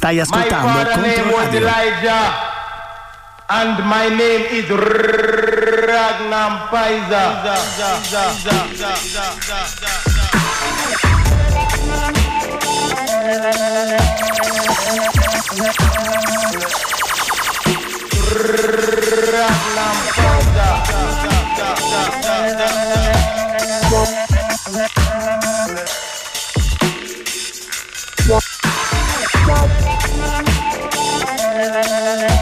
Stai ascoltando My father name was Elijah. And my name is Ragnampiza. Ragnar Put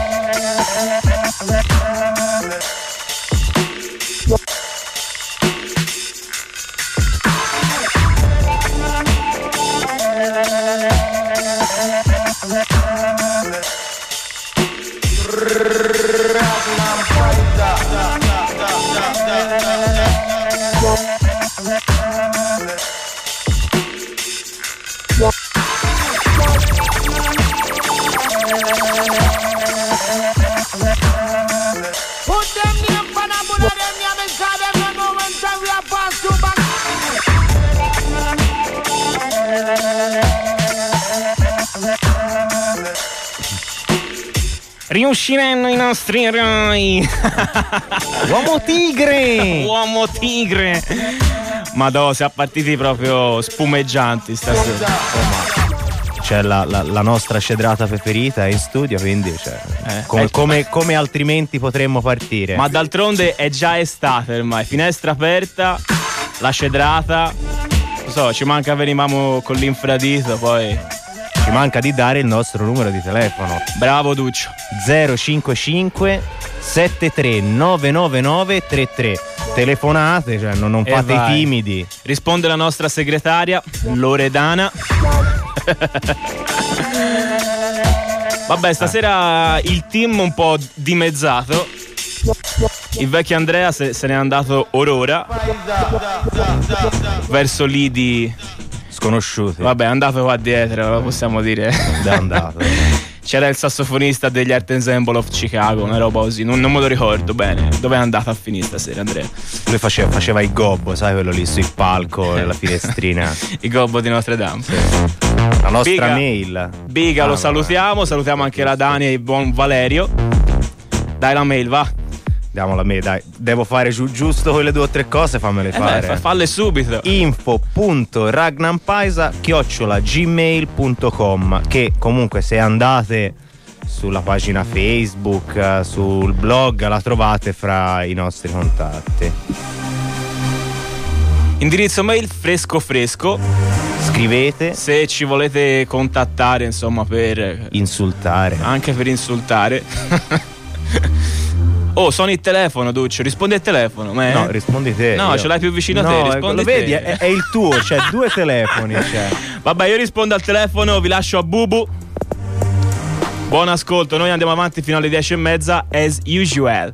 Riusciranno i nostri eroi. Uomo tigre! Uomo tigre. Madò, siamo partiti proprio spumeggianti stasera. C'è la, la- la nostra scedrata preferita in studio, quindi cioè, Eh, come, eh, come- come altrimenti potremmo partire? Ma d'altronde è già estate ormai, finestra aperta, la cedrata. Non so, ci manca venivamo con l'infradito, poi. Ci manca di dare il nostro numero di telefono. Bravo Duccio. 055 73 999 33. Telefonate, cioè non, non fate i timidi. Risponde la nostra segretaria, Loredana. Vabbè, stasera il team un po' dimezzato. Il vecchio Andrea se, se n'è andato orora verso lidi Sconosciuti. Vabbè, andato qua dietro, lo possiamo dire. È andato. C'era il sassofonista degli Art Ensemble of Chicago, una roba così, non, non me lo ricordo bene. Dove è andato a finire stasera, Andrea? Lui faceva, faceva il gobbo, sai quello lì sul palco, nella finestrina. Il gobbo di Notre Dame. La nostra Biga. mail. Biga, Ah, lo salutiamo, salutiamo anche la Dani e il buon Valerio. Dai la mail, va. Diamo la mail, dai. Devo fare giu- giusto quelle due o tre cose, fammele Eh fare. beh, fa- falle subito. info.ragnampaisa chiocciola gmail.com che comunque se andate sulla pagina Facebook, eh, sul blog la trovate fra i nostri contatti. Indirizzo mail fresco fresco. Scrivete, Se ci volete contattare, insomma, per insultare. anche per insultare. oh, suona il telefono, Duccio, rispondi al telefono. me. No, rispondi te. No, io- ce l'hai più vicino a te, No, ecco, rispondi lo vedi, te. è, è il tuo, c'è due telefoni. Cioè. Vabbè, io rispondo al telefono, vi lascio a Bubu. Buon ascolto, noi andiamo avanti fino alle 10 e mezza, as usual.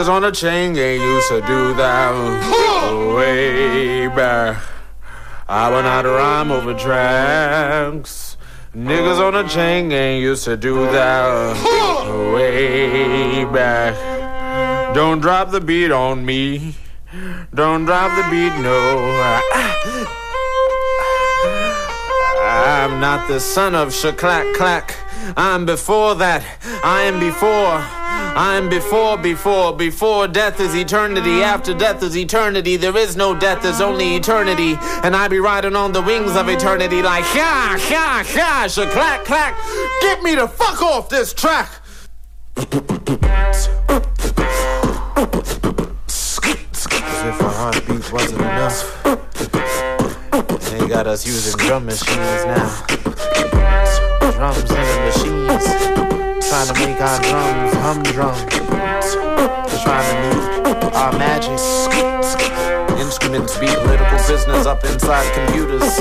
Niggas on the chain gang used to do that way back. I will not rhyme over tracks. Niggas on the chain gang used to do that way back. Don't drop the beat on me. Don't drop the beat, no. I'm not the son of Shaklack Clack. I'm before that. I am before. I am before, before, before death is eternity. After death is eternity. There is no death, there's only eternity. And I be riding on the wings of eternity like, ha, ha, ha, shaklack, clack. clack. Get me the fuck off this track. If a heartbeat wasn't enough. They got us using drum machines now. Drums the machines. Trying to make our drums humdrum. Trying to move our magic. Instruments be political business up inside computers. As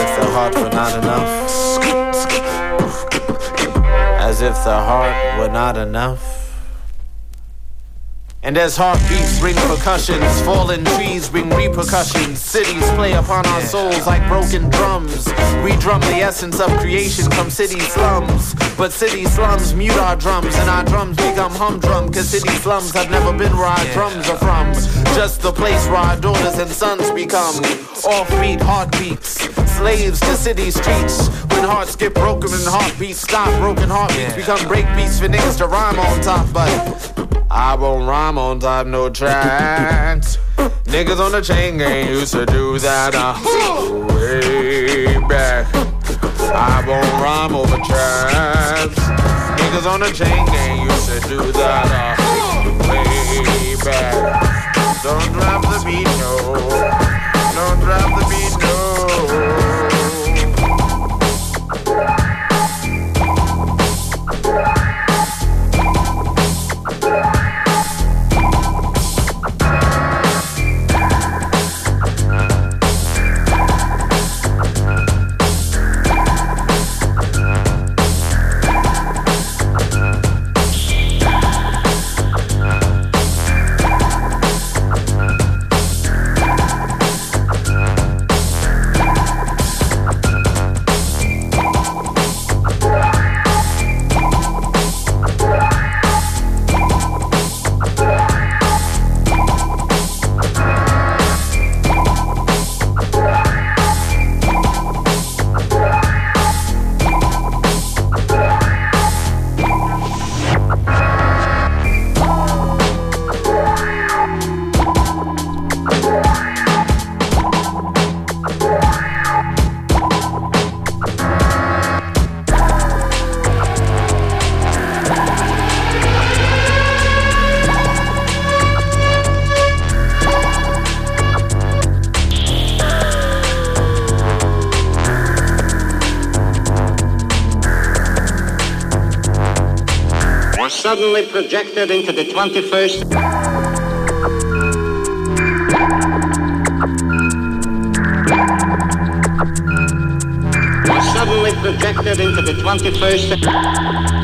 if the heart were not enough. As if the heart were not enough. And as heartbeats ring percussions, fallen trees ring repercussions. Cities play upon our souls like broken drums. We drum the essence of creation from city slums. But city slums mute our drums, and our drums become humdrum. Cause city slums have never been where our drums are from. Just the place where our daughters and sons become offbeat heartbeats. Slaves to city streets. When hearts get broken and heartbeats stop, broken heartbeats become breakbeats for niggas to rhyme on top. But I won't rhyme on top no tracks. Niggas on the chain gang used to do that uh, way back. I won't rhyme over tracks. Niggas on the chain gang used to do that uh, way back. Don't drop the beat, no. Don't drop the beat, no. Suddenly projected into the 21st. Suddenly projected into the 21st.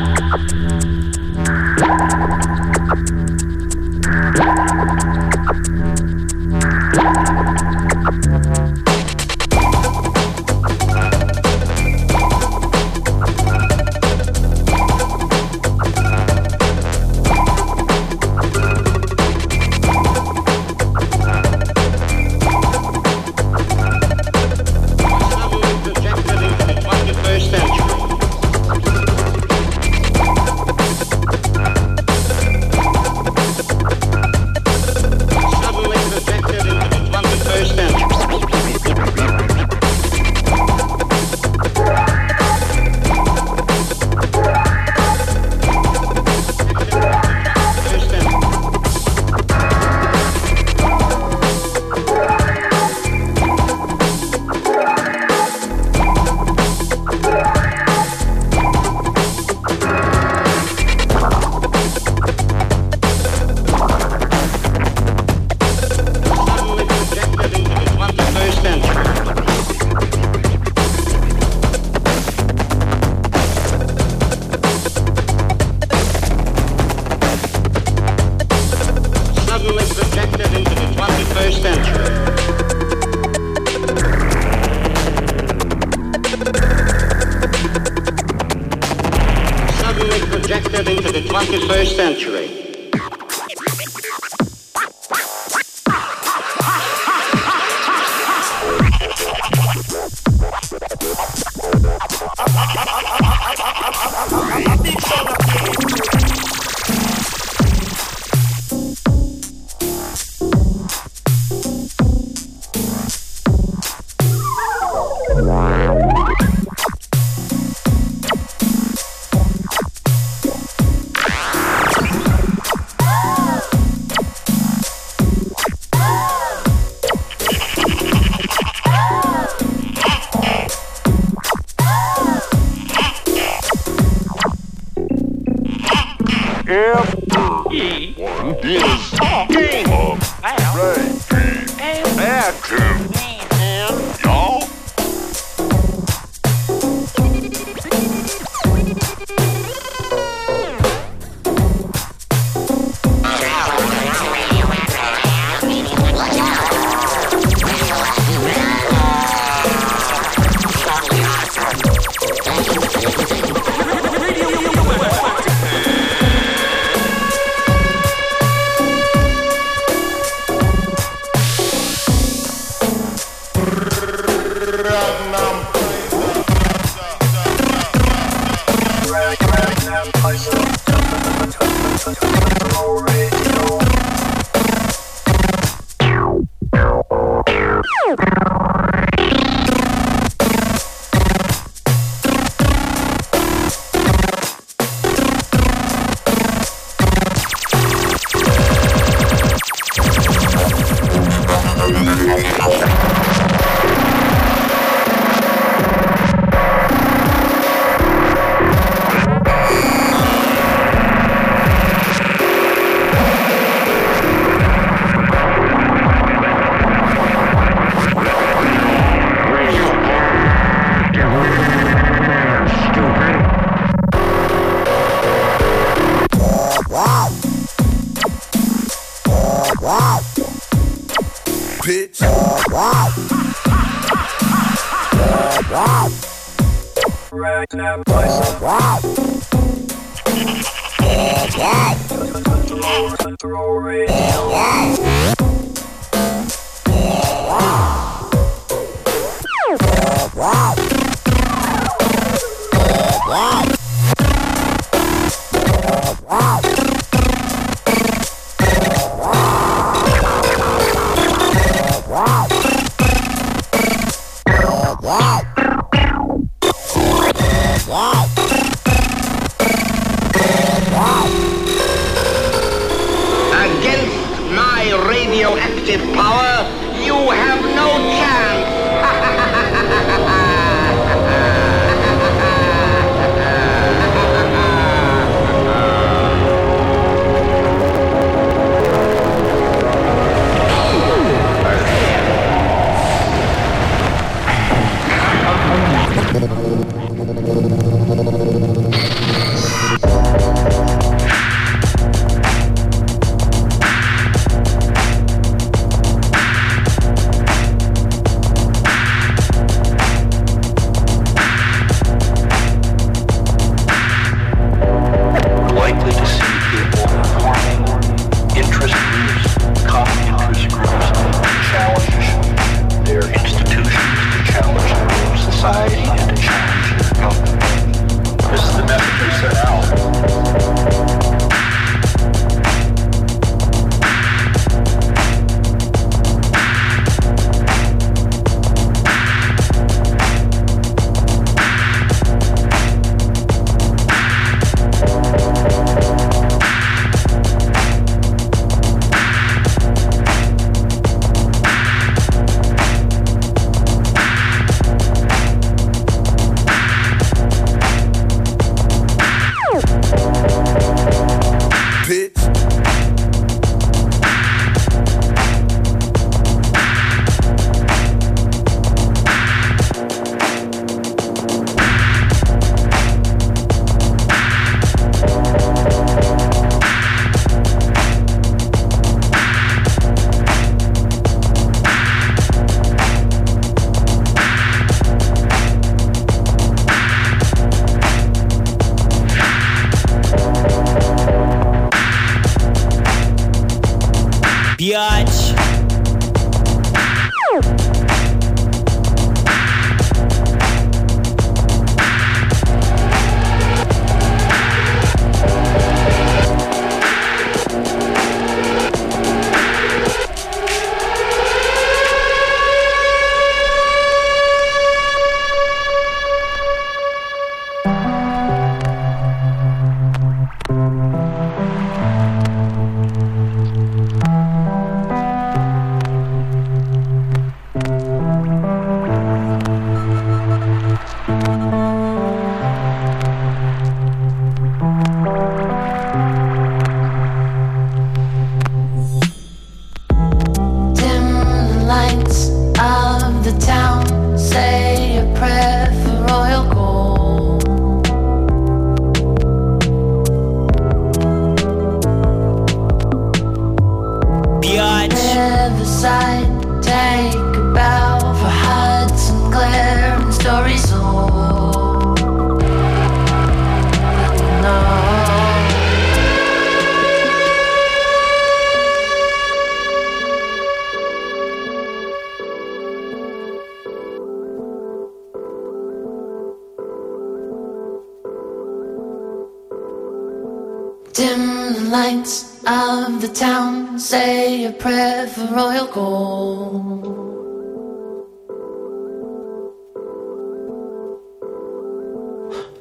Say a prayer for royal gold.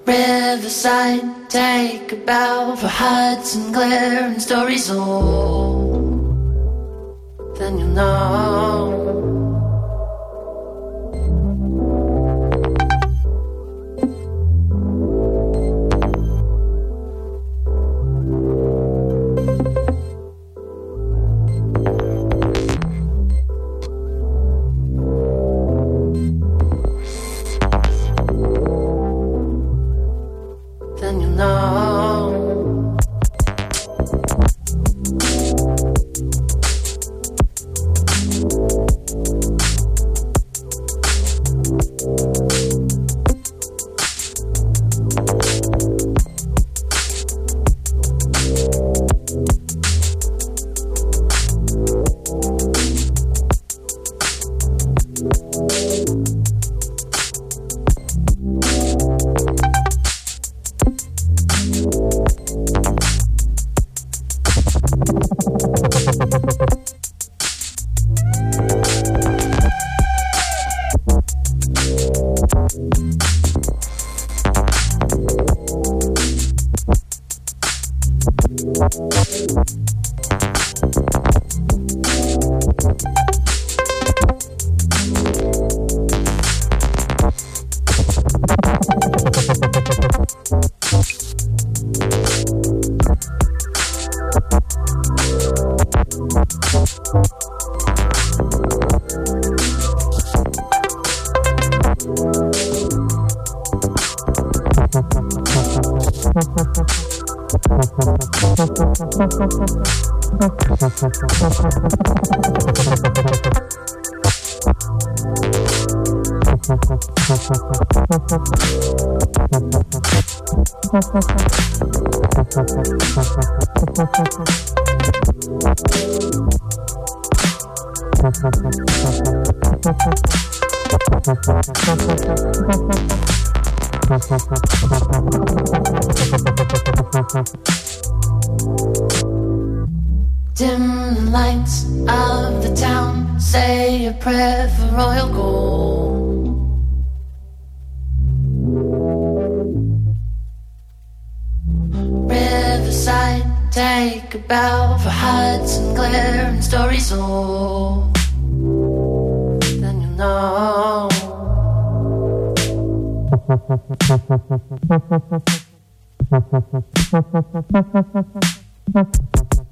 Riverside, take a bow for Hudson, Glare, and stories old. Then you'll know. Then you'll know. Dim the lights of the town say a prayer for royal gold. Riverside, take a bow for heights and glare and stories old. Then you'll know.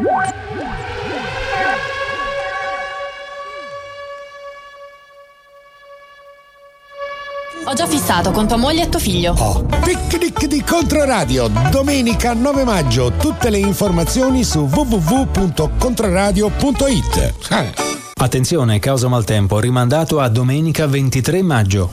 What? Ho già fissato con tua moglie e tuo figlio. Picnic di Controradio, domenica 9 maggio. Tutte le informazioni su www.controradio.it. Attenzione, causa maltempo, rimandato a domenica 23 maggio.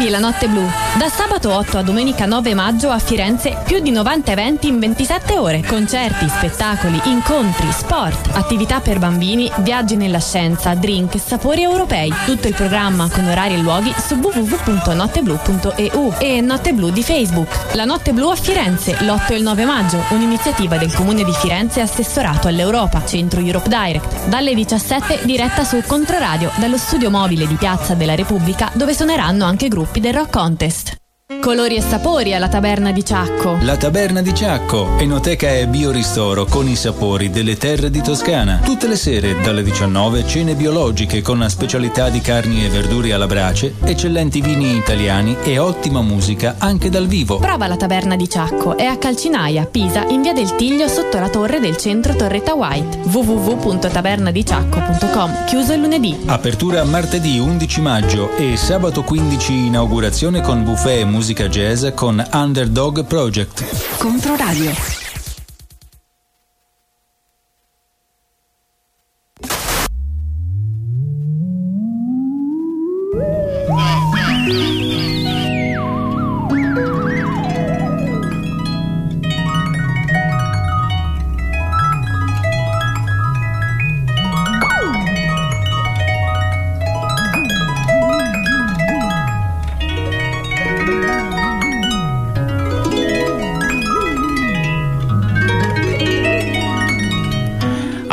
Vivi la notte blu. Da sabato 8 a domenica 9 maggio a Firenze più di 90 eventi in 27 ore. Concerti, spettacoli, incontri, sport, attività per bambini, viaggi nella scienza, drink, sapori europei. Tutto il programma con orari e luoghi su www.notteblu.eu e Notte Blu di Facebook. La Notte Blu a Firenze l'8 e il 9 maggio, un'iniziativa del Comune di Firenze assessorato all'Europa, Centro Europe Direct. Dalle 17 diretta su Controradio dallo studio mobile di Piazza della Repubblica dove suoneranno anche gruppi del Rock Contest. Colori e sapori alla taberna di Ciacco. La Taberna di Ciacco, enoteca e bioristoro con i sapori delle terre di Toscana. Tutte le sere dalle 19 cene biologiche con specialità di carni e verdure alla brace, eccellenti vini italiani e ottima musica anche dal vivo. Prova la taberna di Ciacco, è a Calcinaia, Pisa, in via del Tiglio sotto la torre del centro Torretta White. www.tabernadiciacco.com, chiuso il lunedì. Apertura martedì 11 maggio e sabato 15 inaugurazione con buffet e musica jazz con Underdog Project. Controradio.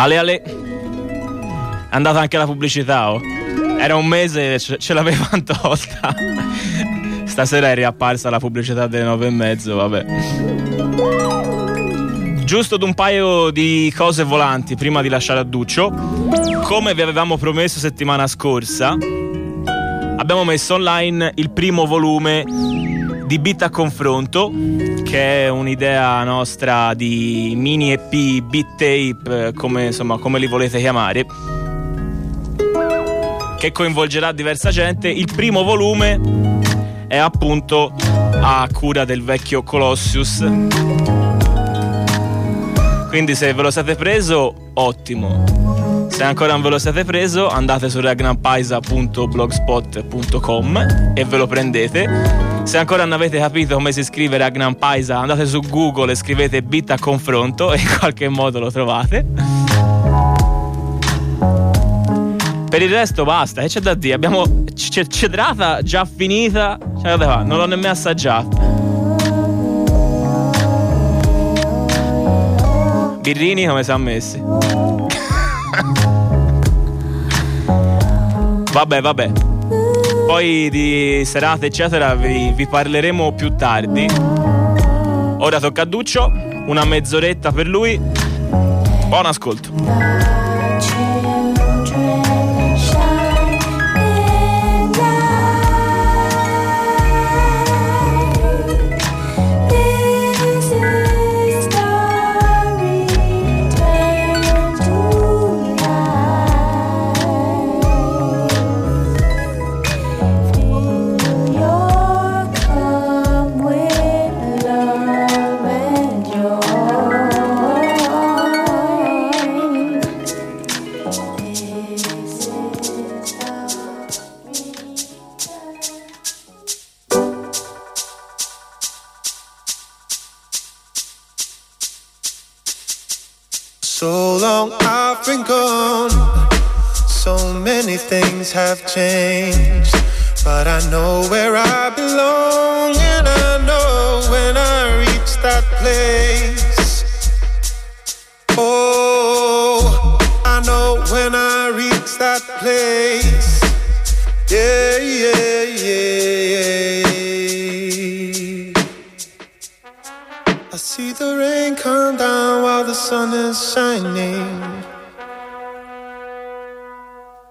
Ale Ale. È andata anche la pubblicità, oh. Era un mese e ce, ce tolta. Stasera è riapparsa la pubblicità delle nove e mezzo, vabbè. Giusto ad un paio di cose volanti prima di lasciare a Duccio. Come vi avevamo promesso settimana scorsa, abbiamo messo online il primo volume di Beat a confronto, che è un'idea nostra di mini EP, beat tape, come, insomma, come li volete chiamare, che coinvolgerà diversa gente. Il primo volume è appunto a cura del vecchio Colossius. Quindi se ve lo siete preso, ottimo. Se ancora non ve lo siete preso, andate su ragnampaisa.blogspot.com e ve lo prendete. Se ancora non avete capito come si scrive Paisa, andate su Google e scrivete bit a confronto e in qualche modo lo trovate. Per il resto basta, che c'è da dire? Abbiamo cedrata già finita, cioè, non l'ho nemmeno assaggiata. Birrini come si è messi? Vabbè, vabbè. Poi di serate eccetera vi, vi parleremo più tardi. Ora tocca a Duccio, una mezz'oretta per lui. Buon ascolto. Have changed. But I know where I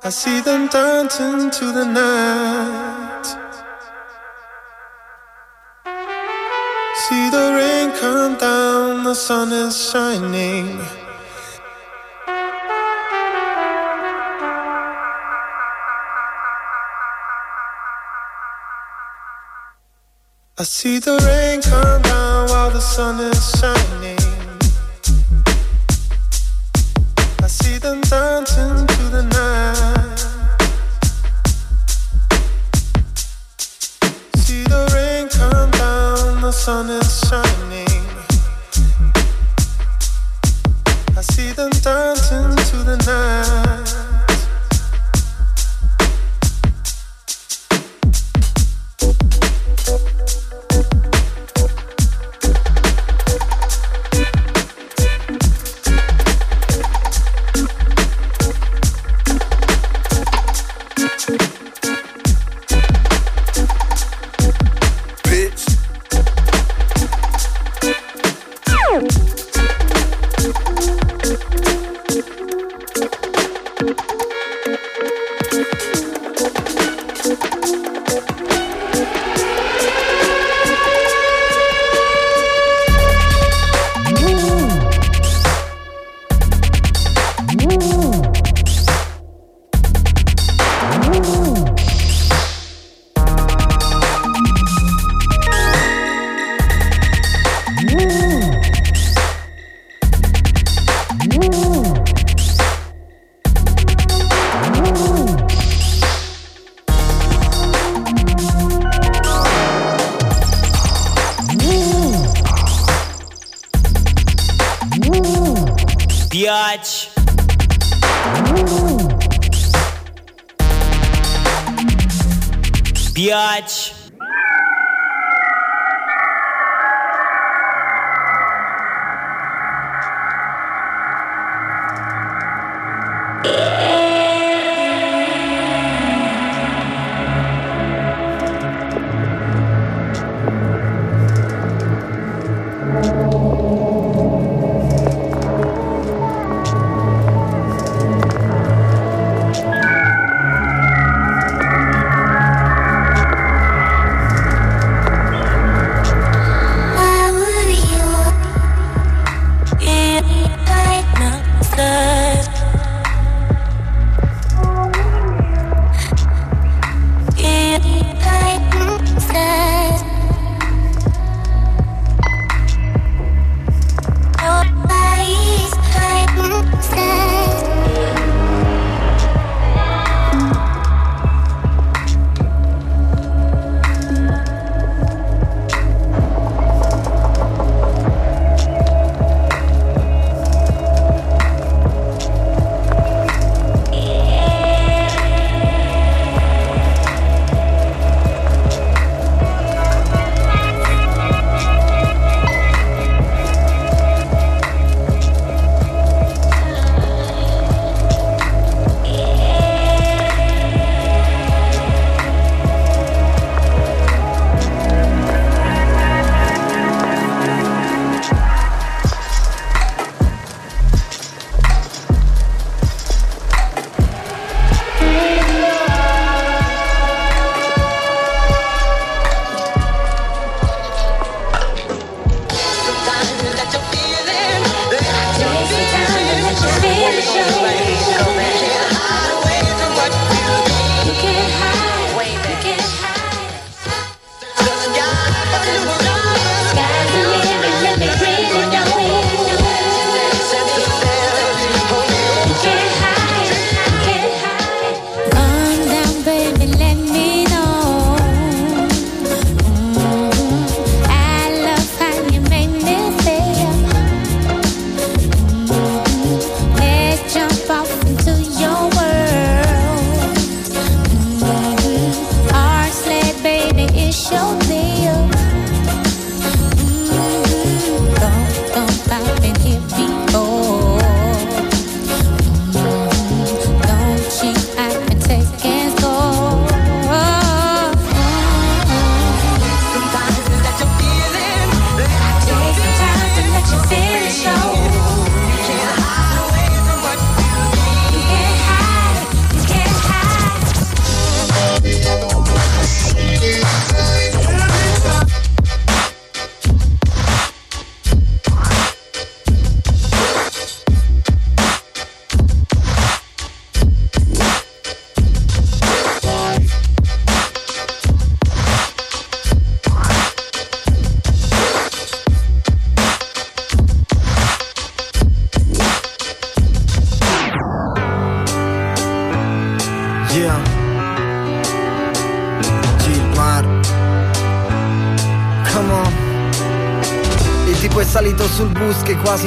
I see them dancing to the night. See the rain come down, the sun is shining. I see the rain come down while the sun is shining. I see them dancing to the night. Sun is shining. I see them dancing to the night.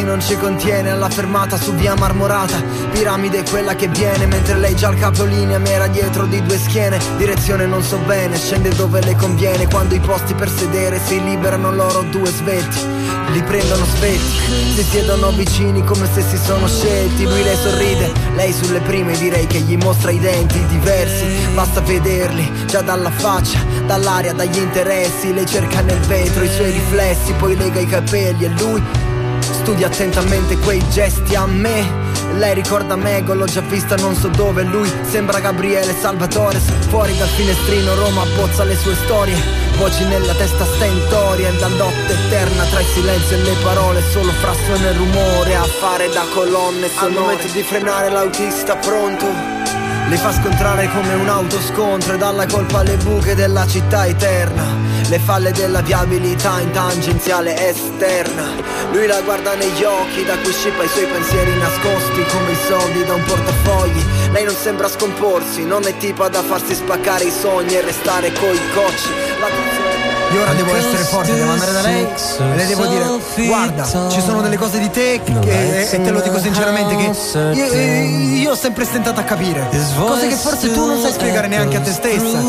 Non ci contiene Alla fermata su via Marmorata. Piramide quella che viene Mentre lei già al capolinea mi era dietro di due schiene. Direzione non so bene Scende dove le conviene. Quando i posti per sedere si liberano loro due svetti li prendono svetti, si siedono vicini come se si sono scelti. Lui le sorride, lei sulle prime direi che gli mostra i denti diversi. Basta vederli, già dalla faccia, dall'aria, dagli interessi. Lei cerca nel vetro i suoi riflessi, poi lega i capelli e lui Studia attentamente quei gesti a me. Lei ricorda Mego, l'ho già vista non so dove. Lui sembra Gabriele Salvatore. Fuori dal finestrino Roma abbozza le sue storie. Voci nella testa stentorie La notte eterna tra il silenzio e le parole. Solo frazione e rumore a fare da colonne sonore. Al momento di frenare l'autista pronto. Le fa scontrare come un autoscontro e dalla colpa alle buche della città eterna. Le falle della viabilità in tangenziale esterna. Lui la guarda negli occhi da cui scippa i suoi pensieri nascosti come i soldi da un portafogli. Lei non sembra scomporsi, non è tipa da farsi spaccare i sogni e restare coi cocci. Io ora devo essere forte, devo andare da lei e le devo dire guarda, ci sono delle cose di te che, e te lo dico sinceramente che io, io ho sempre stentato a capire. Cose che forse tu non sai spiegare neanche a te stessa.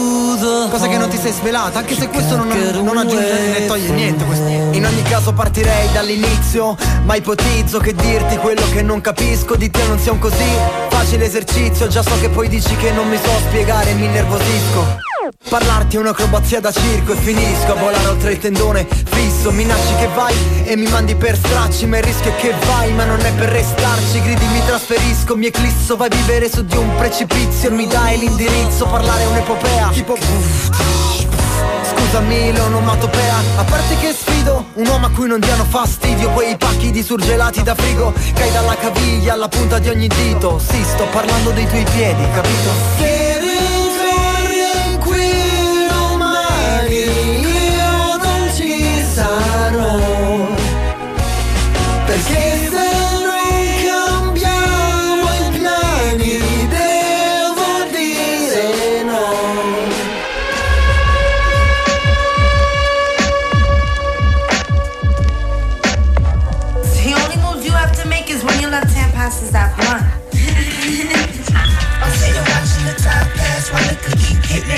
Cose che non ti sei svelata, anche se questo non, non aggiunge né toglie niente. questo. In ogni caso partirei dall'inizio, ma ipotizzo che dirti quello che non capisco di te non sia un così facile esercizio. Già so che poi dici che non mi so spiegare e mi nervosisco. Parlarti è un'acrobazia da circo e finisco a volare oltre il tendone fisso. Minacci che vai e mi mandi per stracci Ma il rischio è che vai ma non è per restarci. Gridi mi trasferisco, mi eclisso Vai a vivere su di un precipizio Mi dai l'indirizzo, parlare è un'epopea Tipo Scusami l'onomatopea A parte che sfido un uomo a cui non diano fastidio Quei pacchi di surgelati da frigo Cai dalla caviglia alla punta di ogni dito. Sì, sto parlando dei tuoi piedi, capito? Per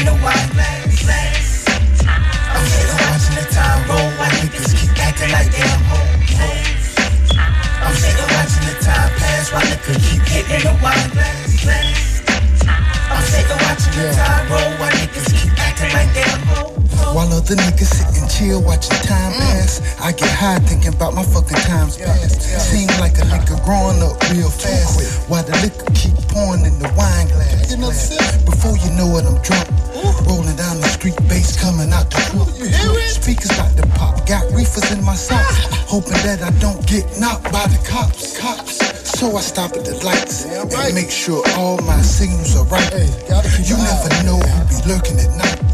keep hitting the wine. I'm sitting watching the time roll while niggas keep acting like they're hoes. I'm sitting watching the time pass while liquor keep hitting the wine glass. I'm sitting watching the time roll while niggas keep acting like they're hoes. While other niggas sit and chill, watching time pass, I get high thinking about my fucking times past. Seem like a nigga growing up real fast. While the liquor keep pouring in the wine glass. Before you know it, I'm drunk. Rolling down the street, bass coming out the hook. Speakers got the pop, got reefers in my socks. Hoping that I don't get knocked by the cops. Cops. So I stop at the lights and make sure all my signals are right. You never know who be lurking at night.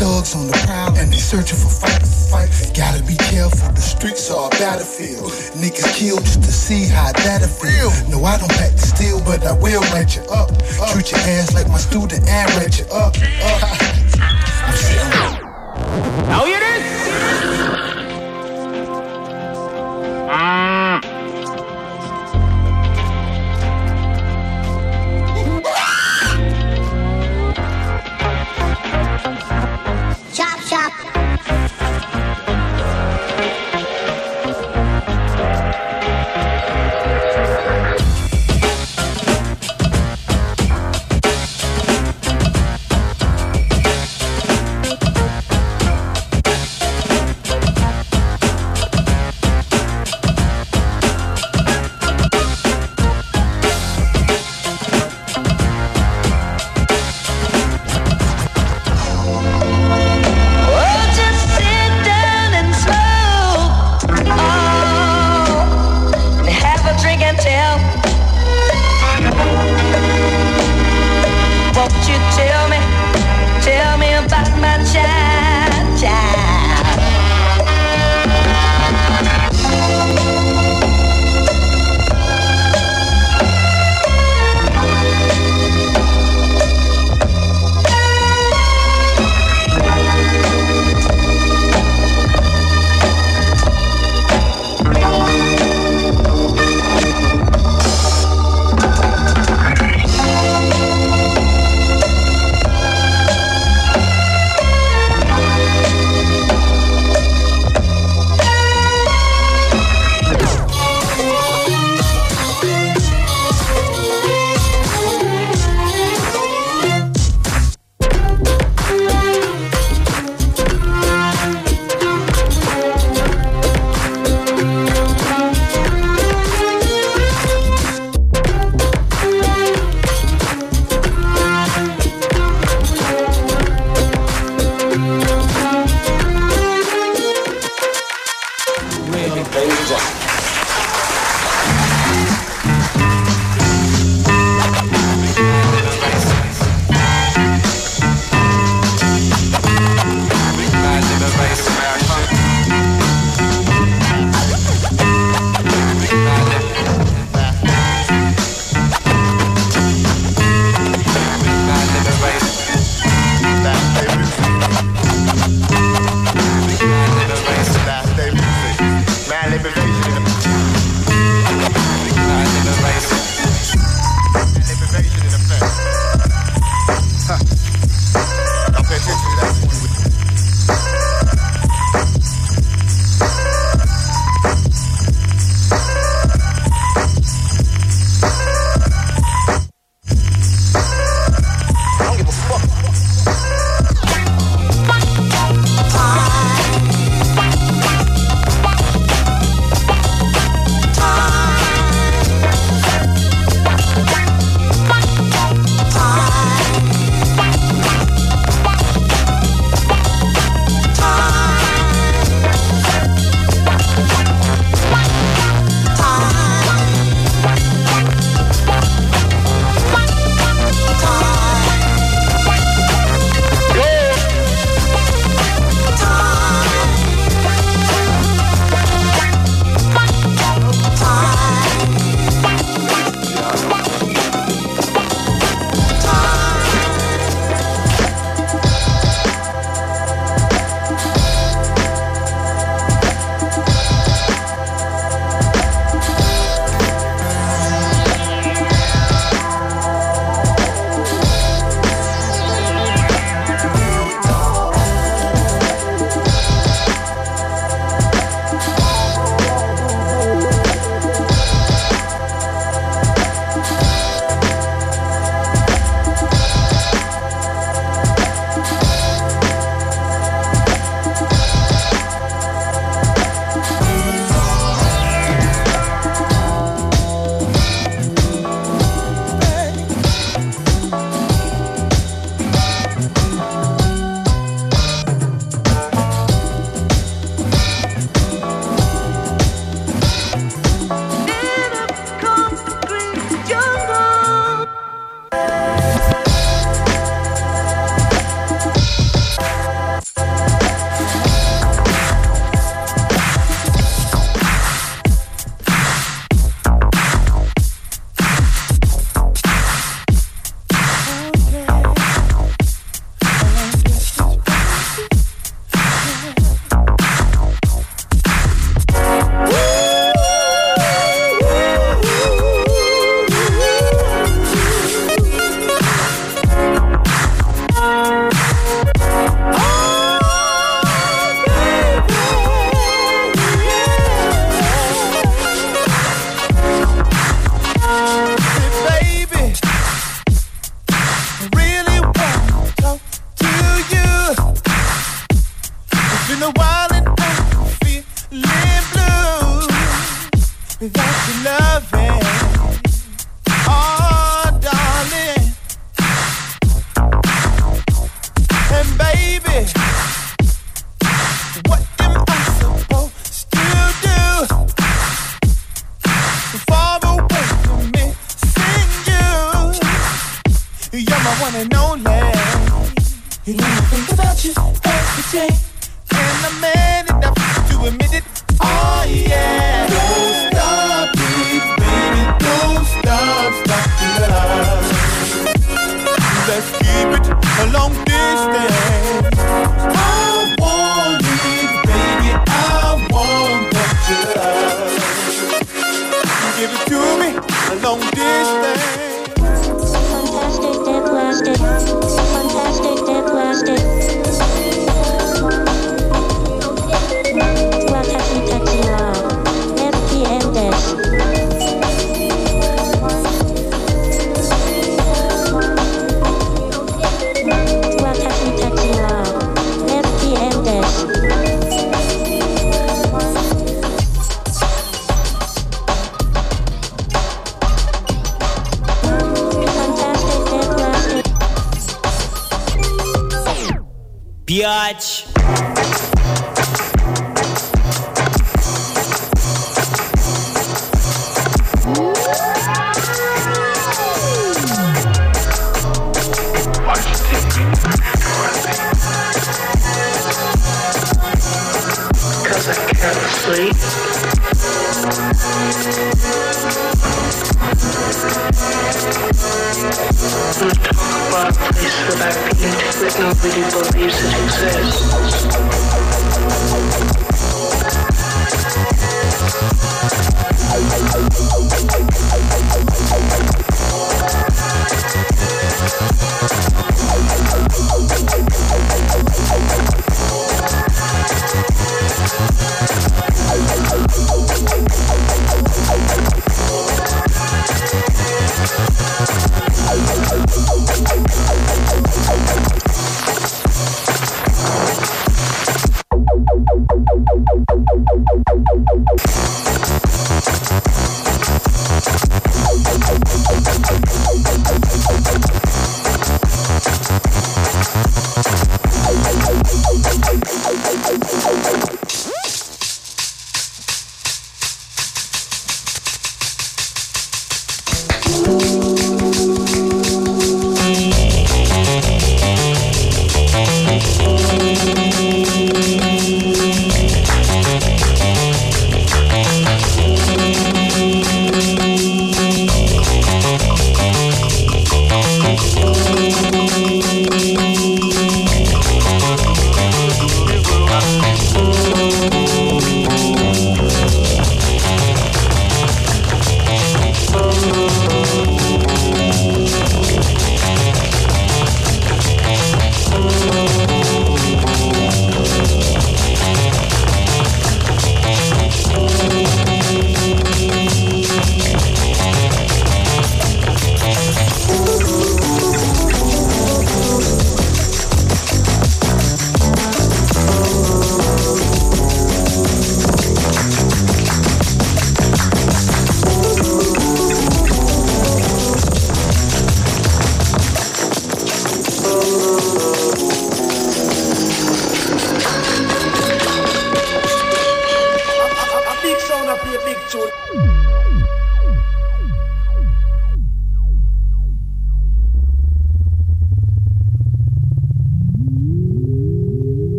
Thugs on the prowl and they searching for fights. Fight. Gotta be careful, the streets are a battlefield. Niggas kill just to see how that'll feel. No, I don't pack the steel, but I will let you up. Treat your ass like my student and rat you up. up. I'm sitting this?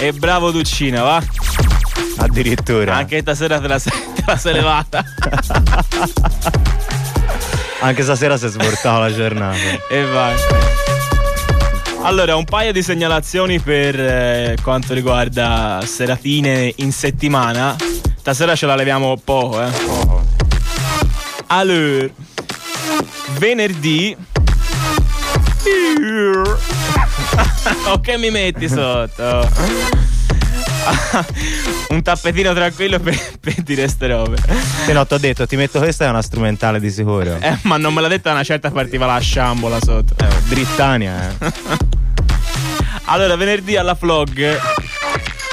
E bravo Duccina, va? Addirittura. Anche stasera te la sei, te la sei levata. Anche stasera si è svoltata la giornata. e vai. Allora, un paio di segnalazioni per eh, quanto riguarda seratine in settimana. Stasera ce la leviamo poco, eh. Allora, venerdì. oh, che mi metti sotto? un tappetino tranquillo per, per dire ste robe. Se no, ti ho detto, ti metto questa è una strumentale di sicuro. Eh, ma non me l'ha detta una certa partiva la sciambola sotto. Eh, Britannia, eh. Allora, venerdì alla Flog,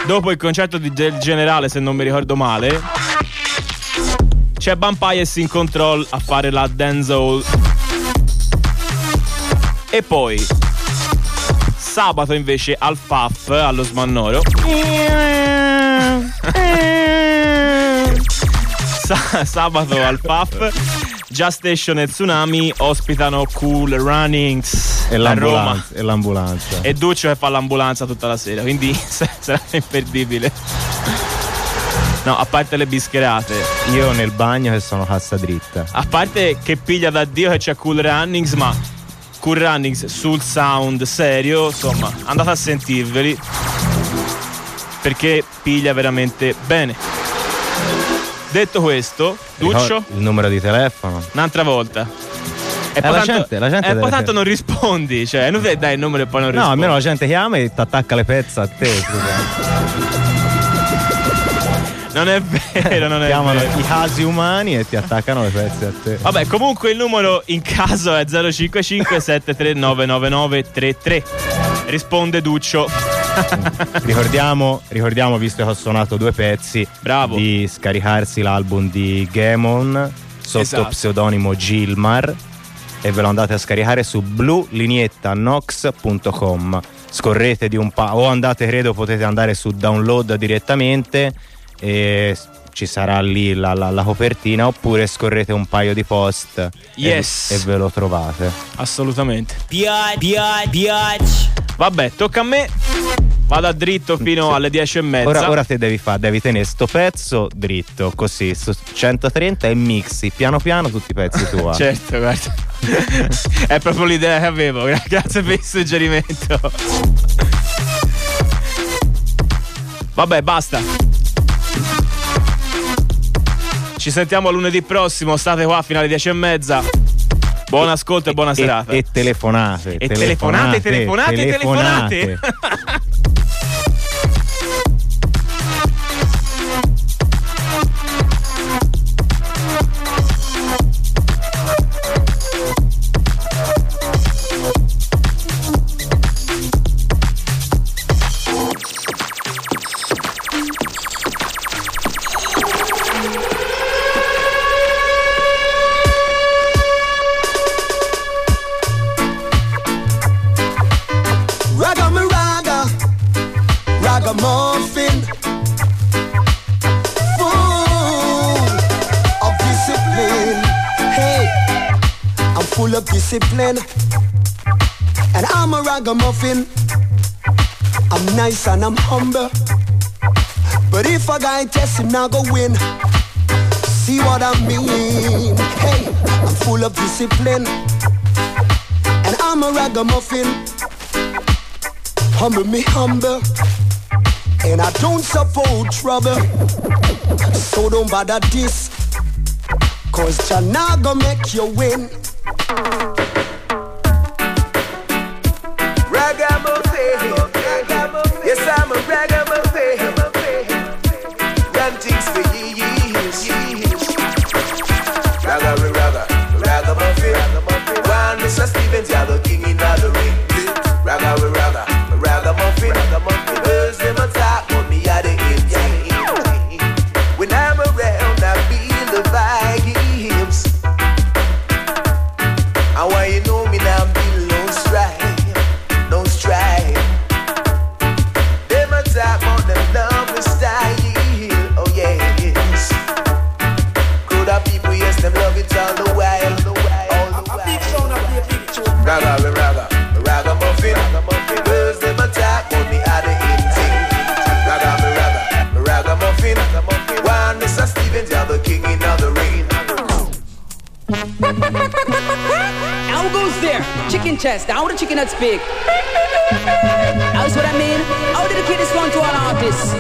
dopo il concerto di- del generale, se non mi ricordo male, c'è Vampires in control a fare la Denzel. E poi, sabato invece al FAF, allo Smannoro, Sa- sabato al PAF Just Station e Tsunami ospitano Cool Runnings E a Roma l'ambulanza. E l'ambulanza. e Duccio che fa l'ambulanza tutta la sera quindi sarà imperdibile no a parte le bischerate Io nel bagno che sono cassa dritta. a parte che piglia da Dio che c'è Cool Runnings ma Cool Runnings sul sound serio insomma andate a sentirveli perché piglia veramente bene detto questo Duccio Il numero di telefono. un'altra volta e Eh, poi, la tanto, gente- la gente e poi deve- tanto non rispondi cioè non dai il numero e poi non No, rispondi almeno la gente chiama e ti attacca le pezze a te. Non è vero non è Chiamano vero i casi umani e ti attaccano le pezze a te. Vabbè, comunque il numero in caso è 055 7399933. Risponde Duccio. Ricordiamo, ricordiamo, visto che ho suonato due pezzi, Bravo. di scaricarsi l'album di Gamon sotto Esatto. pseudonimo Gilmar e ve lo andate a scaricare su bluliniettanox.com. Scorrete di un pa' o andate, credo, potete andare su download direttamente e ci sarà lì la, la- la copertina oppure scorrete un paio di post e- Yes. e, ve lo trovate. Assolutamente. Piac, piac, piac. Vabbè, tocca a me. Vado a dritto fino alle 10 e mezza. Ora, ora te devi fare, devi tenere sto pezzo dritto, così, su 130 e mixi piano piano tutti i pezzi tuoi. Certo, guarda. è proprio l'idea che avevo. Gra- Grazie per il suggerimento. Vabbè, basta. Ci sentiamo lunedì prossimo. State qua fino alle 10 e mezza. Buon ascolto e, buona E- serata. E, telefonate. E telefonate, telefonate, telefonate. Ragga ragamuffin. I'm nice and I'm humble. But if a guy test him, now go win. See what I mean? Hey, I'm full of discipline. And I'm a ragamuffin. Humble me humble And I don't support trouble So don't bother this Cause gonna make you win speak? That's what I mean. How did the kid respond to all artists?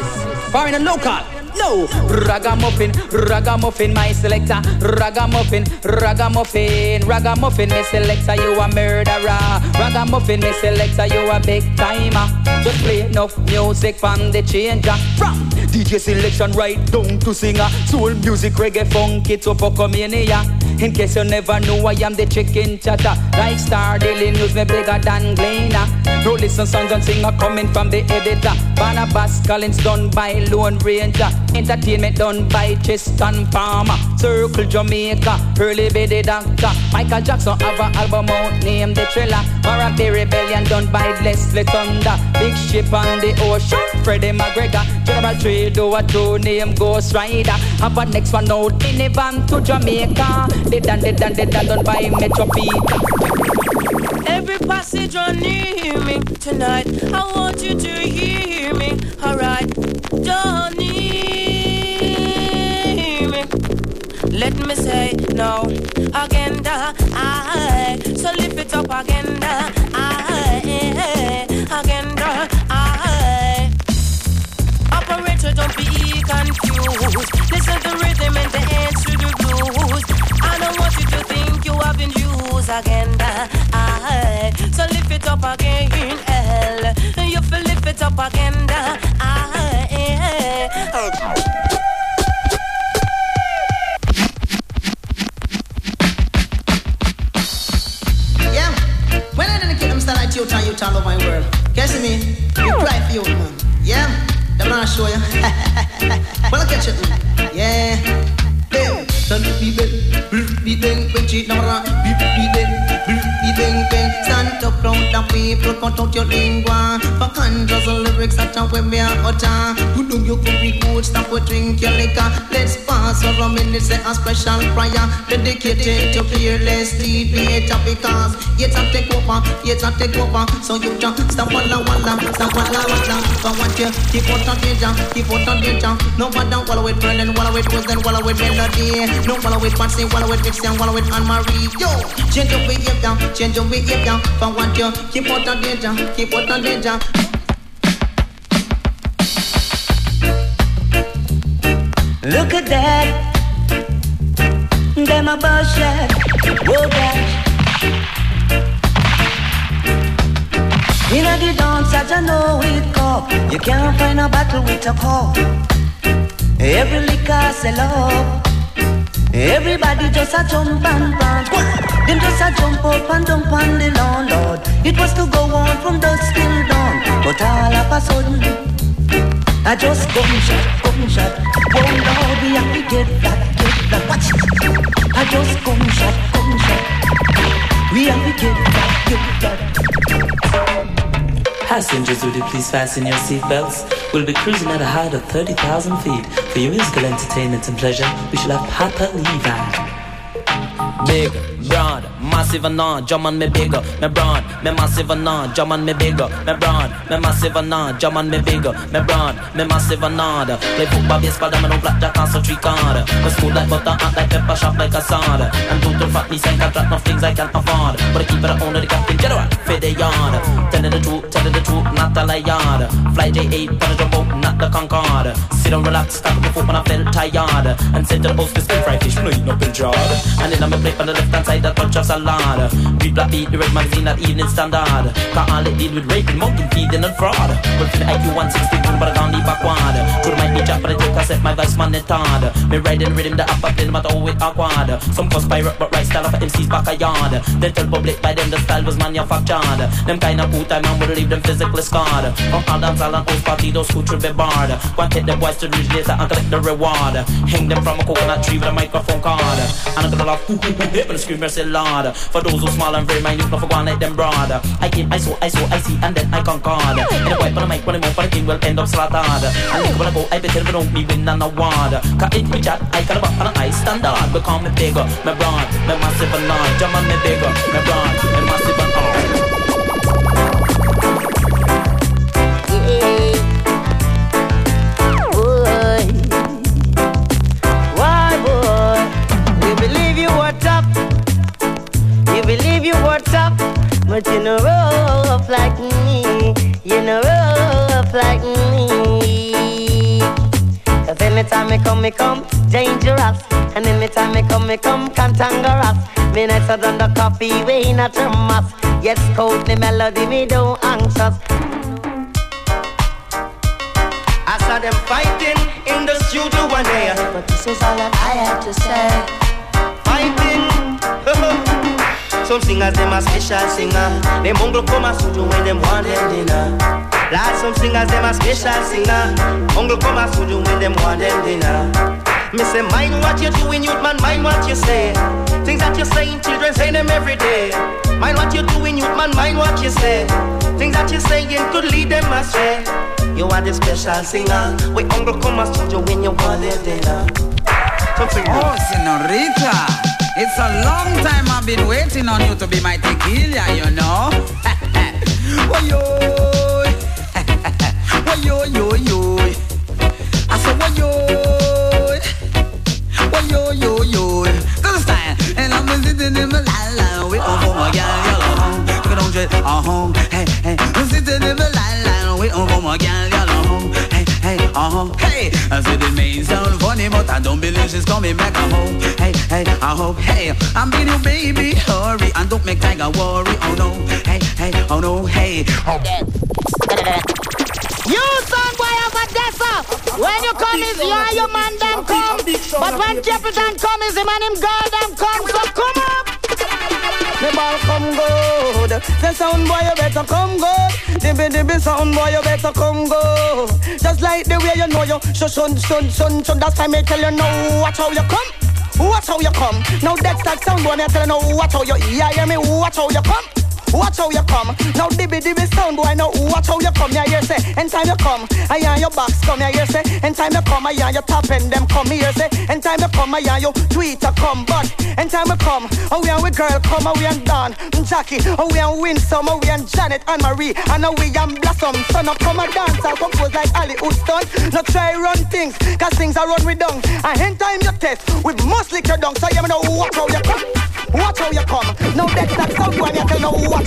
Foreign and local. No, ragamuffin, ragamuffin, my selector, ragamuffin, ragamuffin, ragamuffin, me selector, you a murderer, ragamuffin, me selector, you a big timer. Just play enough music from the changer, from DJ selection right down to singer, soul music, reggae, funky to Pocomania. In case you never know, I am the chicken chatter. Like Star Daily News, me bigger than Gleaner. No listen songs and singer coming from the editor. Barnabas Collins done by Lone Ranger. Entertainment done by Tristan Palmer. Circle Jamaica, early baby doctor. Michael Jackson have an album out named The Thriller. Marathi Rebellion done by Leslie Thunder. Big ship on the ocean, Freddie McGregor. General Trade a to name Ghost Rider. Have a next one out in a van to Jamaica. They done, they done, they done, done by Metro Peter. Every passenger near me tonight. I want you to hear me. Alright, don't need me. Let me say no agenda. I so lift it up agenda. I agenda. I operator don't be confused. Listen to rhythm and the used agenda. I so lift it up again. L. You feel lift it up I dedicate them style like you and you over my world. Guess me? You cry for you, man. Yeah. Them gonna show you. well, I catch it. Yeah. Bang, beat bang, bang, cheat number beat beat bang, beat bang bang. Stand up, crowd of people, cut out your lingua. For hundreds of lyrics that are when we are utter. Put down your coffee, good, stop or drink your liquor. Let's pass for a minute, say a special prayer dedicated to fearless debater because it's a take over, it's a take over. So you just stop walla walla, stop walla walla. But what you keep out of danger, keep out of danger. No matter walla with Berlin, walla with Rosen, walla with Melody. No walla with Patsy, walla with Vixen, walla with Anne Marie. Yo, change your behavior, change your behavior. But what you keep out of danger, keep out of danger. Look at that. Them a bullshit. Whoa, gosh. In a the dance, I don't know it go. You can't find a battle with a call. Every liquor sell up. Everybody just a jump and pant. Them just a jump up and dump on the lawn, Lord. It was to go on from dusk till dawn, but all of a sudden, I just gunshot, gunshot. Oh Lord, we have to get that, get that. Watch it. I just gunshot, gunshot. We have to get that, get that. Passengers, would you please fasten your seatbelts? We'll be cruising at a height of 30,000 feet. For your musical entertainment and pleasure, we shall have Papa Levi. Big, broad, massive and non, jump on me bigger, me broad, me massive and non, jump on me bigger, me broad, me massive and non, jump on me bigger, me broad, me massive and non. Play football, baseball, them no blackjack and so three card. Me smooth like butter, hot like pepper, sharp like a sword. And total fat me saying can't drop no things I can't afford. But I keep it on the captain general, for the yard. Telling the truth, telling the truth, not a liar. Fly J8, but a jump out, not the Concorde. Sit down, relax, start the foot when I felt tired. And the post to stir fry fish, no eat no jar. And then I'm a plate on the left hand side, a touch of salad. We black beat the red magazine at evening standard. Can't all it deal with raping, monkey feeding and fraud. But for the IQ 161, but I can't leave backward. Could might be jack, but I take a set, my vice man it hard. Me riding rhythm, the upper plane, but always awkward. Some cause pirate, but right style of MC's back yard. Then tell public by them the style was manufactured. Them kind of cool time, man would leave them physically scarred. From all dance, all and host party, those who should be barred. Go and take the boys to the ridge later and collect the reward. Hang them from a coconut tree with a microphone card. And I'm gonna laugh, hoo hoo hoo, hip and scream, mercy lord. For those who small and very minute, not for and let them broad. I came, I saw, I saw, I see, and then I conquered. In a wipe on the mic, when I move, for the king will end up slaughtered. And look when I go, I bet if don't me win an award. Cause it me chat, I got a back on an ice standard. Become me bigger, me broad, me massive and large. On me bigger, me broad, me massive and large. Boy? You what's up, were tough, you believe you were tough, but you know rough like me, you know rough like me. Cause anytime me come, me come dangerous, and anytime me come, me come cantankerous. Me nice than the coffee, we not a must. Yes, cold the melody, me don't anxious. I saw them fighting in the studio one day. But this is all that I have to say. Fighting. Some singers, them a special singer. Them bungle come a studio when them want them dinner. Like some singers, them a special singer. Uncle come a studio when them want them dinner. Me say, mind what you doing, youth man, mind what you say. Things that you're saying, children say them every day. Mind what you're doing, youth man, mind what you say. Things that you're saying could lead them astray. You are the special singer. We uncle come a studio when you want them dinner. Oh, senorita, it's a long time I've been waiting on you to be my tequila, you know. Woyo, woyo, yo, yo. I said woyo, woyo, yo, yo. Cause it's time, and I'm sitting in my line with for my girl, you know. Don't you, uh huh, hey, hey. I'm sitting in my line with for my girl, you know. Uh-huh. Hey, I said it may sound funny, but I don't believe she's coming back. I hope, hey, hey, I hope, hey, I'm being you, baby. Hurry and don't make Tiger worry. Oh no, hey, hey, oh no, hey. Oh. You son boy of Odessa, when you come is you your man them come. But when Capleton come is him and him girl them come. So come up. The ball come good. The sound boy, you better come good. Dibby dibby sound boy, you better come good. Just like the way you know you. So son, son, son, son. That's why me tell you now. Watch how you come. Watch how you come. Now that's that sound boy, me tell you now. Watch how you. Yeah, hear me. Watch how you come. Watch how you come. Now dibby dibby sound boy, now watch how you come. Yeah, you say. And time you come, I hear your box come. Yeah, you say. And time you come, I hear your top end them come. Here say. And time you come, I hear your tweeter come. But anytime you come, oh we and we girl come, oh we and Don, mm, Jackie, oh we and Winsome, oh we and Janet and Marie, and oh we and Blossom. So now come and dance, I'll compose like Ali Houston. Now try run things, cause things are run with dung. And anytime you test, we must lick your dung. So you know watch how you come. Watch how you come. Now that's that sound one, you tell no watch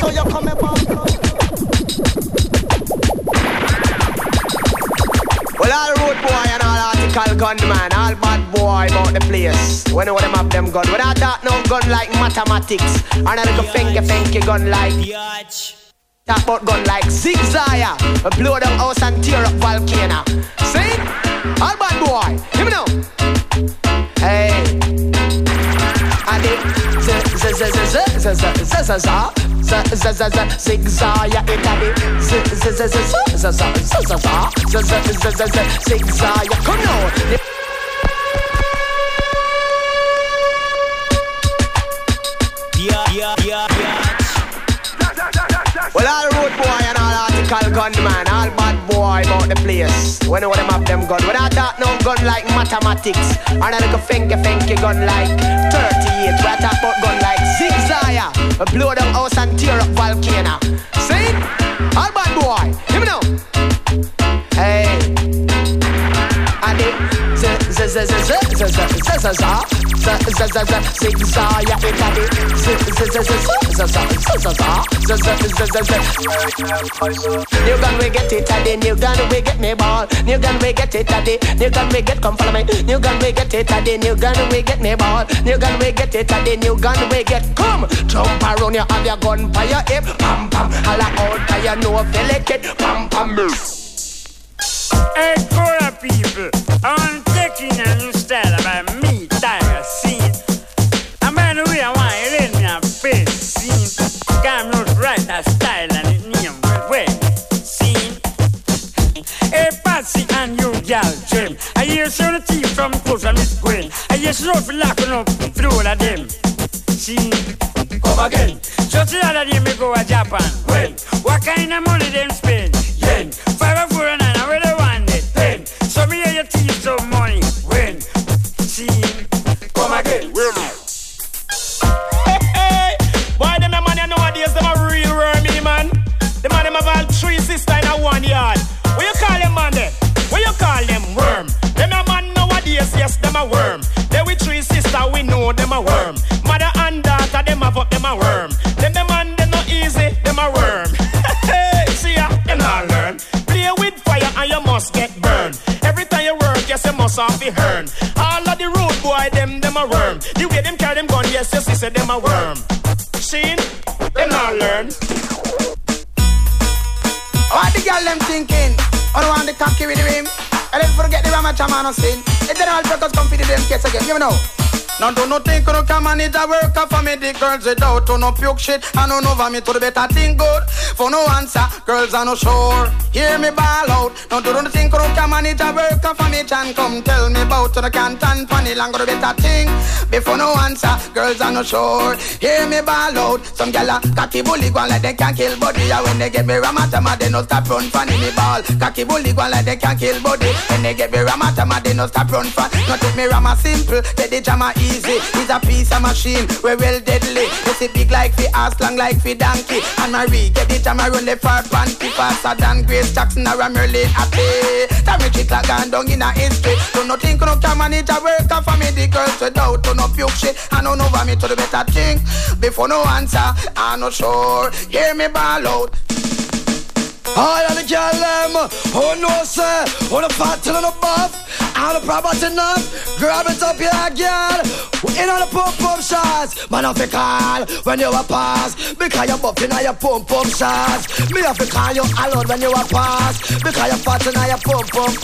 Well, all road boy and all article gunman, all bad boy about the place. When you them have them gun, without that no gun like mathematics, and a little finky finky gun like. Talk about gun like zigzag, blow down house and tear up volcano. See? All bad boy, hear me now. Hey allez, zigzag, et allez, zigzag, come on. Yeah, yeah, yeah, yeah. Well, all rude boy and all article gunman, all boy about the place. When you them have them gun, without that no gun like mathematics, and I look a finky finky gun like 38. We talk about gun like zigzag, blow down house and tear up volcano. See? All bad boy, me now. Hey, New gun we get it the new gun we get me ball New gun we get it the new gun we get come follow me New gun we get it the new gun we get me ball New gun we get it the new gun we get come Jump around you have your gun by your hip Pam pam holla out your know feel it Pam pam Hey, people, I'm in a new style, tvingas nu ställa mig mitt magasin. Använder redan i mina bensin. Gamla rätta stilen i min bensin. Är passig anjungad gem. Jag ger solitiv från kursen mitt gren. Jag ger råd för lacken all of them. Sin. Come again. just Så till alla me go to Japan. When what kind of money them spend? Yes, them a worm. They with three sisters, we know them a worm. Mother and daughter, them have up them a worm. Them the man, them not easy, them a worm. Hey, see ya, them not learn. Play with fire and you must get burned. Every time you work, yes, you must have the earn. All of the road boy, them, them a worm. The way them carry them gun, yes, yes, say them a worm. Seen? Them not learn. What the girl them thinking? I don't want the cocky with the rim. And then forget the rama chama no sin. It then all breakers come for the them case again. You know. Now do not think no and it a work for me the girls without to no puke shit and no over me to the better thing good for no answer girls are no sure hear me ball out. Now do the think come and it a work for me Chan come tell me about to the canton funny long go better thing before no answer. Girls are no sure. Hear me ball out. Some gyal a cocky bully go like they can kill body. And when they get me ramatama, they no stop run funny me ball. Cocky bully go like they can kill body. When they get me ramatama, they no stop run fan. No take me rama simple, take the jama easy. He's a piece of machine, we're well deadly. You see big like fi ass, long like fi donkey. And Marie get the jama run the far panty faster than Grace Jackson or a Merlene Ottey. Time me chick like gone down in a history. Do not think no can manage a work for me. The girls without to no puke shit. I know over me to the better thing. Before no answer, I no sure. Hear me ball out. I um, uh, and the girl them, oh no sir, oh the fat till the buff, and the proper enough, grab it up yeah girl, in on the pump pump shots, man I fi call when you a pass, because you buffing on your pump pump shots, me I fi call you alone when you a pass, because you fat in your pump pump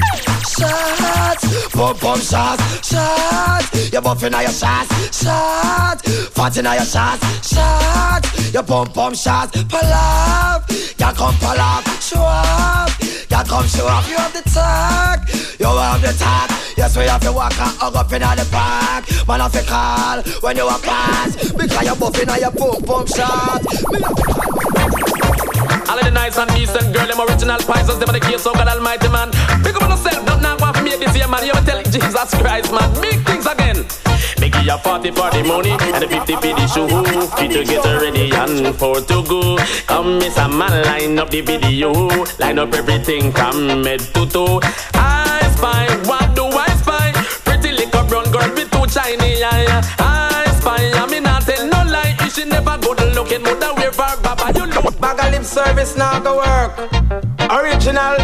shots, pump pump shots, shots, you buffing on your shots, shots, fat in your shots, shots, you pump pump shots, up, you come up, show up, you come show up, you have the talk, you have the talk, yes we have to walk and hug up in the park, man have to call when you a pass, because you're buffing on your pump pump shot. All of the nice and decent girl, them original pisces, them are the case, so God Almighty, man. Pick up on yourself, not now want for me this year, man. You ever tell Jesus Christ, man. Big things again. Give you 40 for the money and the 50 for the shoe. Fit to get ready and for to go. Come, miss a man, line up the video. Line up everything from head to toe. I spy, what do I spy? Pretty little brown girl with two shiny eye. I spy, I mean, not tell no lie. She never good looking, mother wear her baba, you look. Bag of lip service now go work. Original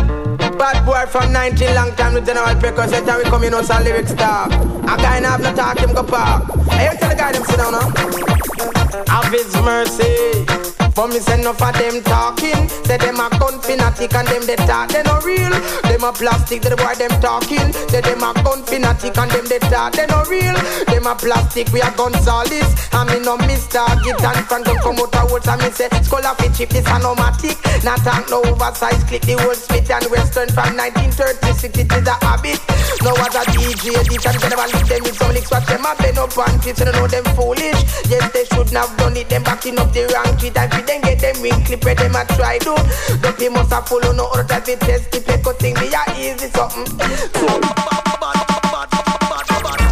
bad boy from 19 long time with general. That's how we come in on some lyrics talk. A guy now have no talk, him go park. Hey, you tell the guy them sit down now. Have his mercy. For me say enough of them talking. Say them a gun fanatic and them they talk They no real. Them a plastic the boy them talking. Say them a gun fanatic and them they talk They no real. Them a plastic we a Gonzales I me no Mr. Get Frank don't come out of words And me say of it chip this a nomatic Not tank no oversized clip The whole Smith and Wesson from 1936 It is a habit. No other DJ This and general leave them with some licks Watch them a bend up and twist. You know them foolish. Yes they shouldn't have done it Them backing up the tweet And fi them get them ring clip Where them a try do. Don't be must have follow no other type of test Keep it cutting me a easy something mm.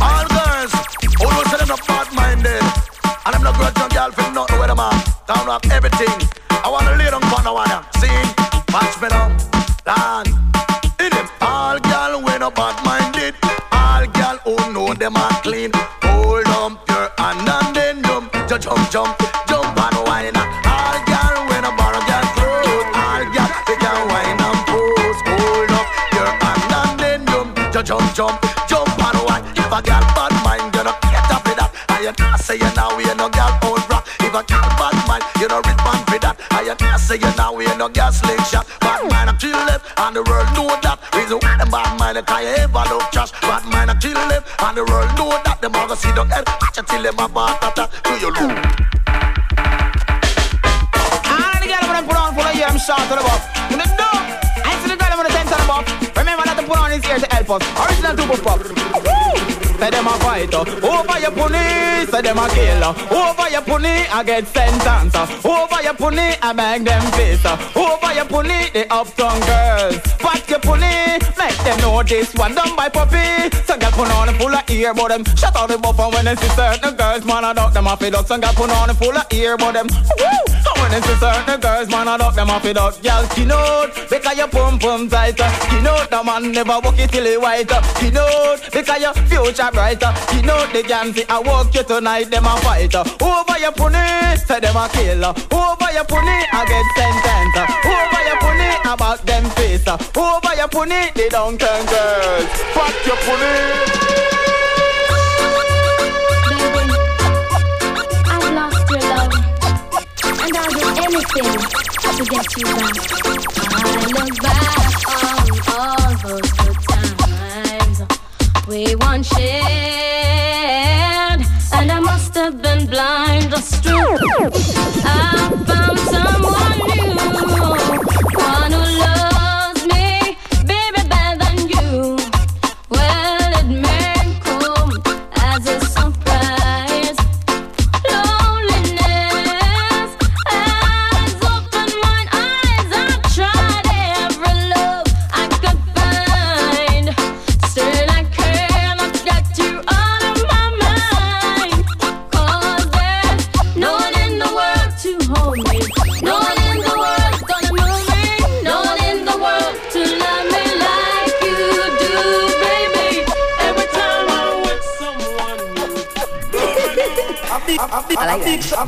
All girls, who them not minded And them no grudge no girl for nothing where them Down up everything jump Jump, jump, and wine If a girl bad mind you no get up with that. And you not say you now we ain't no girl old rock If a girl bad mind you know no respond for that. And you not say you now we ain't no girl sling shot. Bad mind a kill left and the world know that. Reason why them bad mind can you ever look trash. Bad mind a kill left and the world know that. Them all go see the head watch until them a bad tata Do you look And ah, the girl when them put on full of ear, I'm short to on to help us. Original buff pop. Say them a fight uh. Over your pony, say them a kill uh. Over your pony, I get sentence uh. Over your pony, I bang them face. Over your pony, the uptown girls Pat your pony, make them know this one done by puppy Some girl put on a full of ear, but them Shut out the buffer when they see certain girls Man, I duck them off it up Some girl put on a full of ear, but them Woo! So when they see certain girls Man, I duck them off it up Girl, skin out, because your pum pum tight uh. Skin out, the man never walk it till he white. Skin out, because your future brighter Skin out, the can see I walk you tonight Them a fight uh. Over your pony, say them a killer Over your pony, I get sentence. Over your pony, about them face. Over your pony, they don't turn girls Fuck your pony I've lost your love, and I'll do anything to get you back. I look back on all those we once shared, and I must have been blind. Just true. Ah,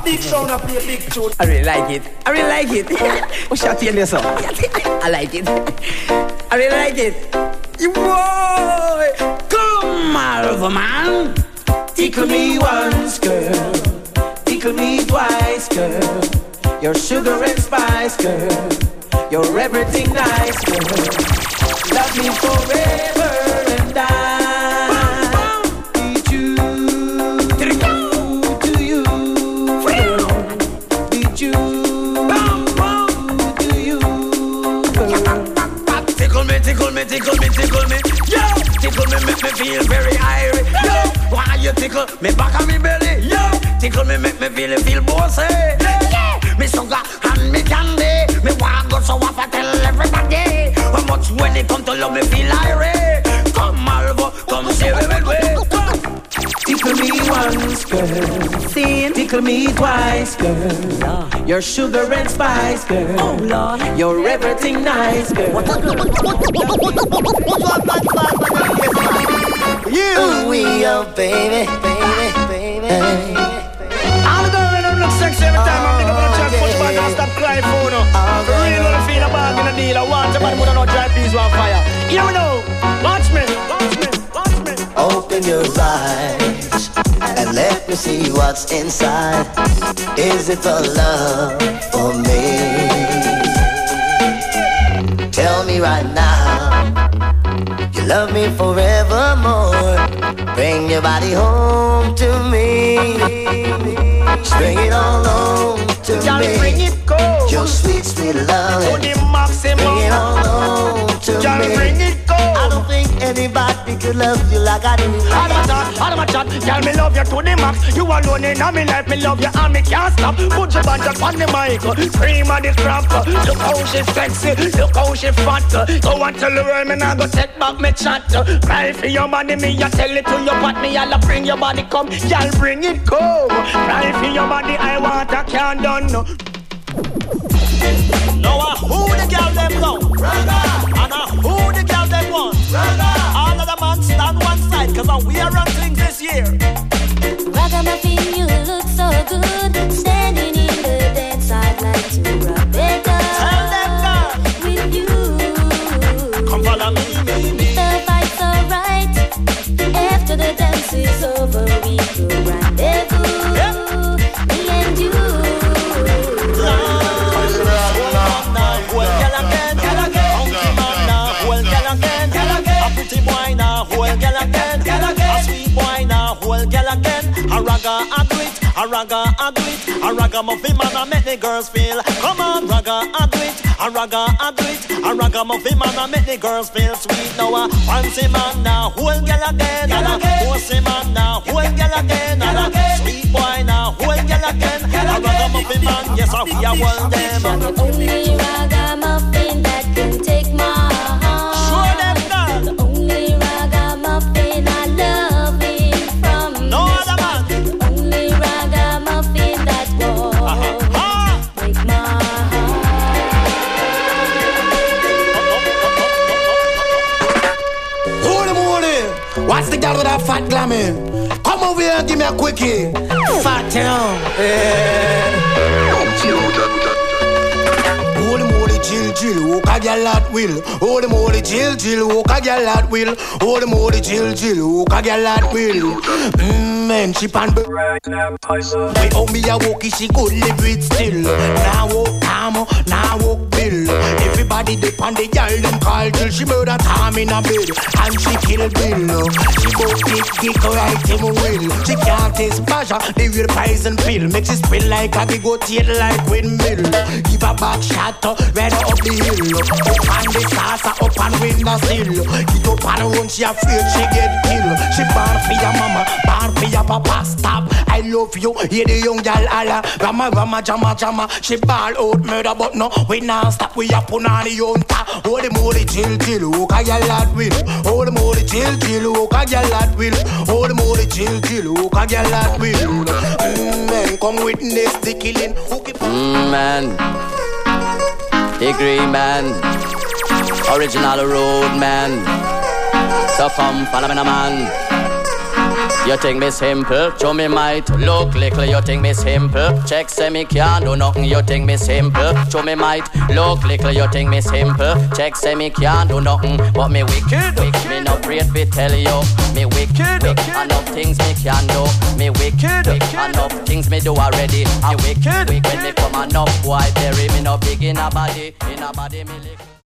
big, that. a big sound, a play big tune. I really like it. I really like it. Oh, What's your tell you so? I like it. I really like it. You boy, come over, man. Tickle me once, girl. Tickle me twice, girl. You're sugar and spice, girl. You're everything nice, girl. Love me forever and I make me feel very irie. Yo, why you tickle me back of me belly? Yo, tickle me, make me feel feel bossy. Yeah, me sugar and me candy. Me want go so off I tell everybody. How much when it come to love me feel irie. Come Malvo, come share it with me. Come. Tickle me once, girl. Sin. Tickle me twice, girl. You're sugar and spice, girl. Oh Lord. You're everything nice, girl. You, we are baby, baby, baby. All the girls them look sexy every time I'm thinking about chat push back and stop crying for no. Real gonna feel a bag in a deal. I want somebody who don't know dry peas on fire. Here we know. Watch me, watch me, watch me. Open your eyes and let me see what's inside. Is it for love for me? Tell me right now, you love me forevermore. Bring your body home to me. Bring it all home to Y'all me. bring it cold. Your sweet, sweet love. To the maximum. Bring it all home to Y'all me. bring it anybody could love you like I do. All my chat, all my chat, girl, me love you to the max. You alone in my life, me love you and me can't stop. Put your band up on the mic, scream at the crap. Look how she sexy, look how she fat. Go and tell the world, me nah go take back me chat. Cry for your money, me I tell it to your pot, me I'll bring your body come, y'all bring it come. Cry for your body, I want a can't done. Now uh, who the girl them love? And uh, who the girl them want? Stand one side Cause we are running this year Ragamuffin, you look so good. Standing in the dance, I'd like to rub it up with you. Come follow me, me, me The fight's alright. After the dance is over, we a ragga a do it, a ragga muffin man a make the girls feel. Come on, ragga a do it, a ragga a do it, a ragga muffin man a make the girls feel sweet. Now a fancy man uh, now, whole girl again, and a pussy man uh, now, whole girl again, and a sweet boy now, whole girl again. A ragga muffin man, yes, a we a hold them. The only ragamuffin girl with that fat glammy? Come over here and give me a quickie. Fat, know. Yeah. Holy moly, chill, chill, walk a girl at will. Holy moly, chill, chill, walk a girl at will. Holy moly, chill, chill, walk a girl at will. Mmm, man, she pan. Way how me a walk, she good live it still. Now walk now walk. Everybody dip on the girl, them call till she murder Tom in a bed. And she kill Bill. She go kick, kick right him will. She can't taste pleasure, the real poison pill. Makes it spill like a big goat tail like windmill. Give a back shot, uh, right up the hill. Up on the saucer, up on windowsill. Get up on run, she afraid she get killed. She born for your mama, born for your papa. Stop, I love you. Hear the young girl holla, rama rama jama jama. She ball out murder, but no, we not stop. We up on the yonta. Holy moly, chill chill, walk a girl at will. Holy moly, chill chill, walk a girl at will. Holy moly, chill chill, walk a girl at will. Mm, man, come witness the killing. Mm, man. Degree man. Original road man. So come follow me, man. You think me simple? Show me might look little. You think me simple? Check say me can't do nothing. You think me simple? Show me might look little. You think me simple? Check say me can't do nothing. But me wicked, wicked. Me no afraid fi tell you. Me wicked, wicked. Enough things me can do. Me wicked, wicked. Enough things me do already. I wicked, wicked. When me come enough boy bury me no big in a body, in a body me lick.